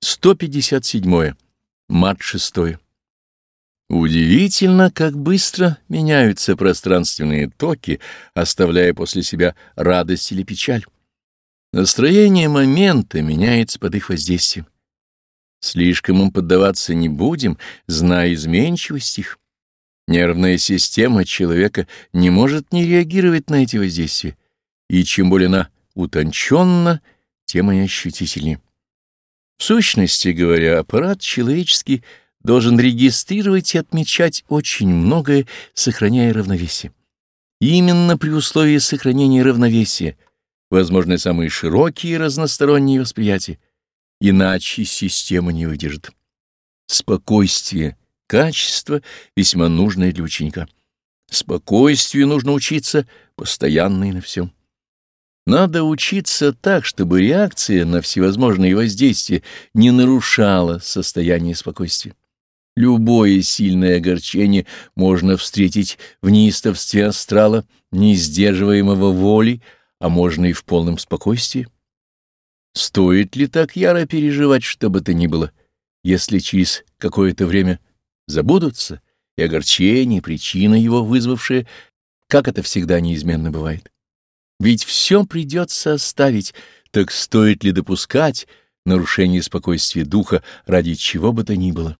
157. Март 6. Удивительно, как быстро меняются пространственные токи, оставляя после себя радость или печаль. Настроение момента меняется под их воздействием. Слишком им поддаваться не будем, зная изменчивость их. Нервная система человека не может не реагировать на эти воздействия, и чем более она утонченна, тем они ощутительнее. В сущности говоря, аппарат человеческий должен регистрировать и отмечать очень многое, сохраняя равновесие. именно при условии сохранения равновесия возможны самые широкие и разносторонние восприятия, иначе система не выдержит. Спокойствие — качество, весьма нужное для ученика. Спокойствию нужно учиться постоянно и на всем. Надо учиться так, чтобы реакция на всевозможные воздействия не нарушала состояние спокойствия. Любое сильное огорчение можно встретить в неистовстве астрала, не сдерживаемого волей, а можно и в полном спокойствии. Стоит ли так яро переживать, что бы то ни было, если через какое-то время забудутся и огорчение, причина его вызвавшая, как это всегда неизменно бывает? Ведь все придется оставить, так стоит ли допускать нарушение спокойствия духа ради чего бы то ни было?